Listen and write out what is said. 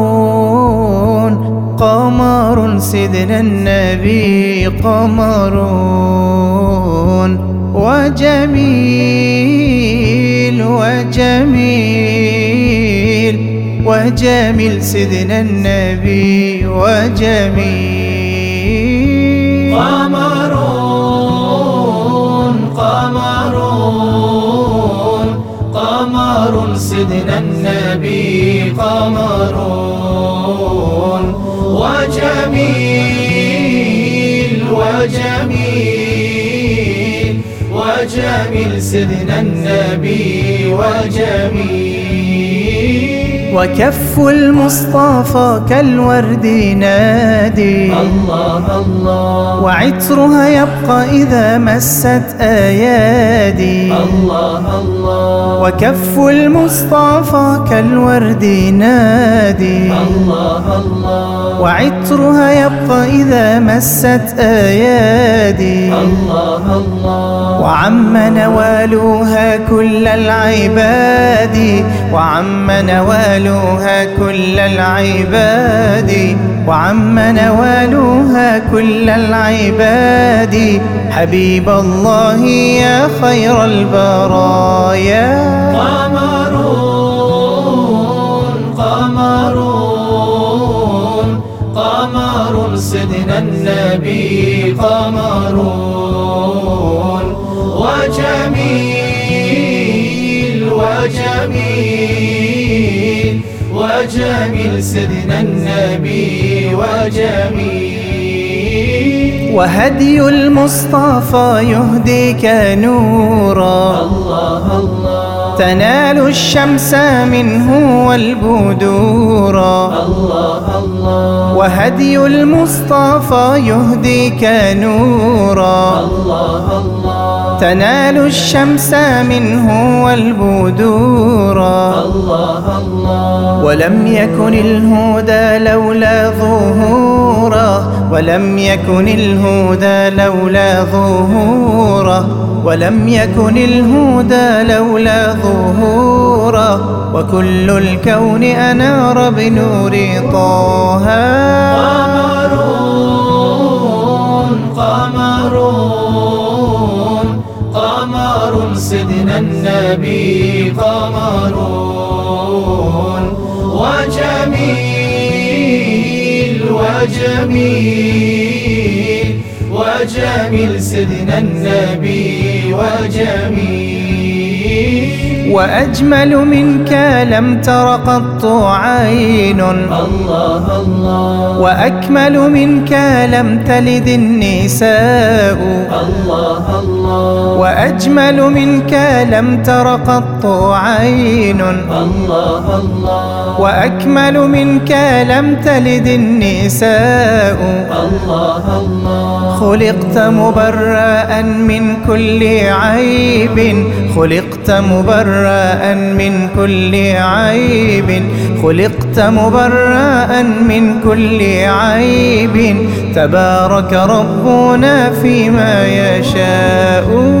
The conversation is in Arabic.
قمرون قمر سيدنا النبي قمرون وجميل وجميل وجميل سيدنا النبي وجميل قمرون قمرون قمر سيدنا النبي قمرون وجميل وجميل وجميل سيدنا النبي وجميل. وكف المصطفى كالورد نادي. الله الله. وعطرها يبقى إذا مست أيادي. الله الله. وكف المصطفى كالورد نادي. الله الله. وعطرها يبقى إذا مست أيادي. الله الله. وعم نوالها كل العباد وعم نوالها كل العباد وعم نوالها كل العباد. حبيب الله يا خير البرايا. قمرون قمرون قمر سيدنا النبي قمرون. وجميل وجميل وجميل سيدنا النبي وجميل. وهدي المصطفى يهديك نورا. الله الله. تنال الشمس منه والبدورا الله الله. وهدي المصطفى يهديك نورا. الله الله. تنال الشمس منه والبدورا الله الله. ولم يكن الهدى لولا ظهورا ولم يكن الهدى لولا ظهورا ولم يكن الهدى لولا ظهورا وكل الكون أنار بنور طه. سيدنا النبي قمرون. وجميل وجميل وجميل سيدنا النبي وجميل. وأجمل منك لم تر قط عين. الله الله. وأكمل منك لم تلد النساء. الله الله. وأجمل منك لم تر قط عين. الله الله. وأكمل منك لم تلد النساء. الله الله. خلقت مبرأ من كل عيب. خلقت مبرأ من كل عيب. خلقت مبرأ من كل عيب. تبارك ربنا فيما يشاء.